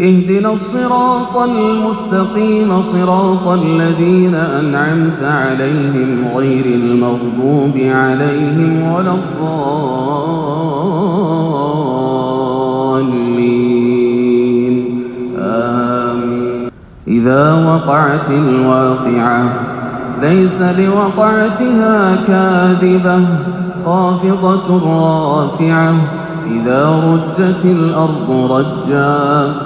اهدنا الصراط المستقيم صراط الذين أنعمت عليهم غير المغضوب عليهم ولا الضالين. آمين. إذا وقعت الواقعة ليس لوقعتها كاذبة خافضة رافعة. إذا رجت الأرض رجا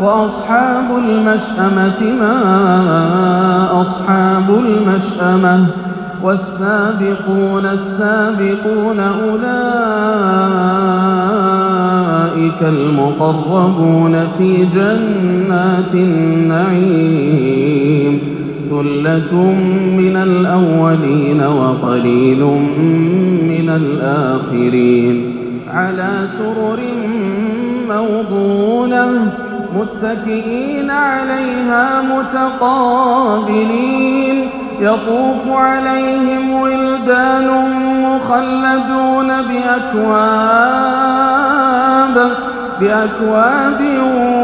وأصحاب المشأمة ما أصحاب المشأمة والسابقون السابقون أولئك المقربون في جنات النعيم ثلة من الأولين وقليل من الآخرين على سرر موضونة متكئين عليها متقابلين. يطوف عليهم ولدان مخلدون بأكواب بأكواب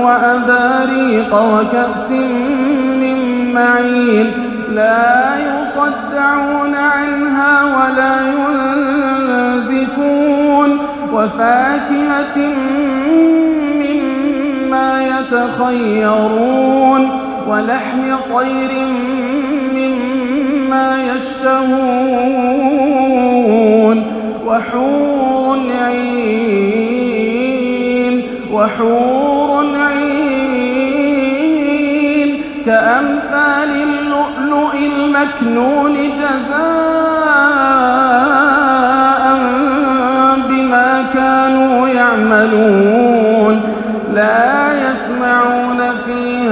وأباريق وكأس من معين. لا يصدعون عنها ولا ينزفون. وفاكهة يتخيرون ولحم طير مما يشتهون وحور عين وحور عين كأمثال اللؤلؤ المكنون جزاء بما كانوا يعملون.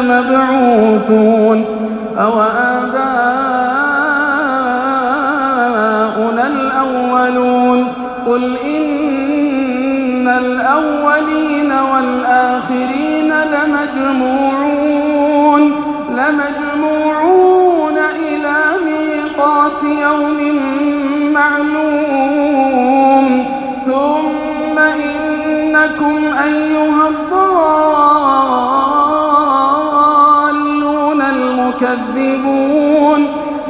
لمبعوثون أو آباؤنا الأولون قل إن الأولين والآخرين لمجموعون لمجموعون إلى ميقات يوم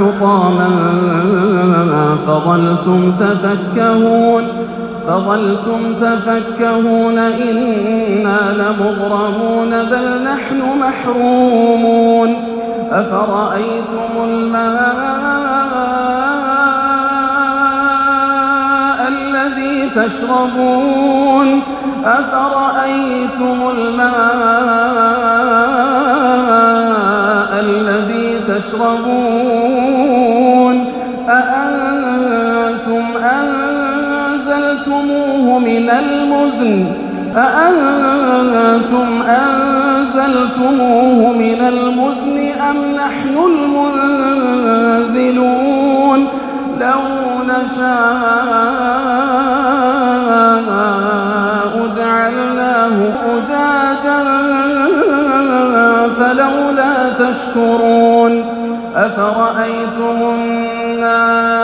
حطاما فظلتم تفكهون فظلتم تفكهون إنا لمغرمون بل نحن محرومون أفرأيتم الماء الذي تشربون أفرأيتم الماء الذي تشربون أنزلتموه من المزن أأنتم أنزلتموه من المزن أم نحن المنزلون لو نشاء جعلناه أجاجا فلولا تشكرون أفرأيتم النار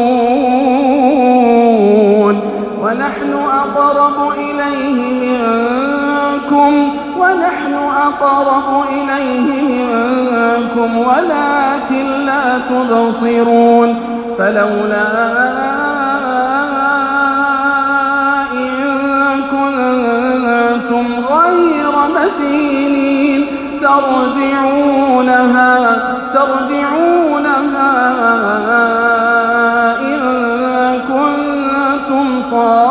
أقرب إليه منكم ونحن أقرب إليه منكم ولكن لا تبصرون. فلولا إن كنتم غير مدينين. ترجعونها ترجعون ترجونها إن كنتم صادقين.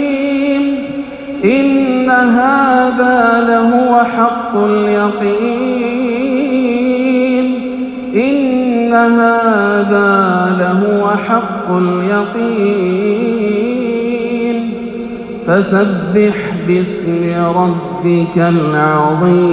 إن هذا لهو حق اليقين. إن هذا لهو حق اليقين. فسبح باسم ربك العظيم.